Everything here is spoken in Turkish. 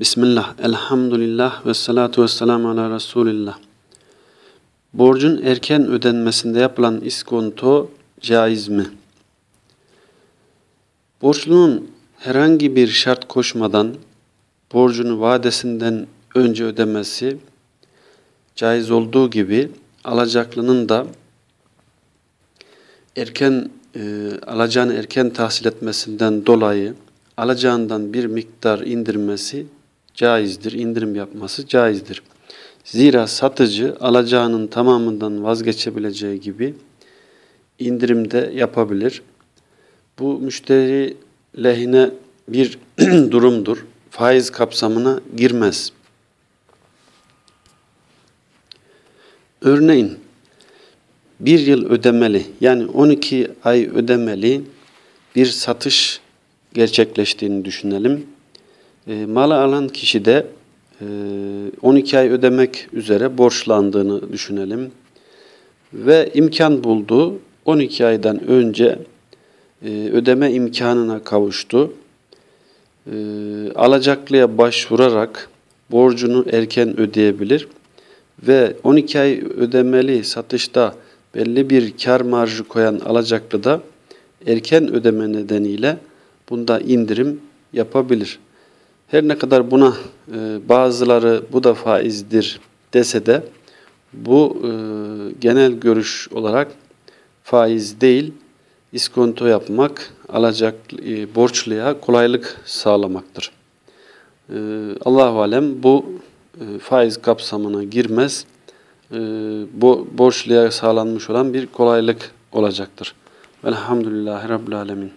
Bismillah, elhamdülillah ve salatu ve selamu ala Resulillah. Borcun erken ödenmesinde yapılan iskonto caiz mi? Borçlunun herhangi bir şart koşmadan borcunu vadesinden önce ödemesi caiz olduğu gibi alacaklının da erken e, alacağını erken tahsil etmesinden dolayı alacağından bir miktar indirmesi caizdir. indirim yapması caizdir. Zira satıcı alacağının tamamından vazgeçebileceği gibi indirimde yapabilir. Bu müşteri lehine bir durumdur. Faiz kapsamına girmez. Örneğin bir yıl ödemeli yani 12 ay ödemeli bir satış gerçekleştiğini düşünelim. E, malı alan kişi de e, 12 ay ödemek üzere borçlandığını düşünelim. Ve imkan buldu. 12 aydan önce e, ödeme imkanına kavuştu. E, alacaklıya başvurarak borcunu erken ödeyebilir. Ve 12 ay ödemeli satışta belli bir kar marjı koyan alacaklı da erken ödeme nedeniyle bunda indirim yapabilir. Her ne kadar buna e, bazıları bu da faizdir dese de bu e, genel görüş olarak faiz değil, iskonto yapmak, alacak e, borçluya kolaylık sağlamaktır. Allah-u Alem bu faiz kapsamına girmez. Bo, borçluya sağlanmış olan bir kolaylık olacaktır. Velhamdülillahi Rabbil Alemin.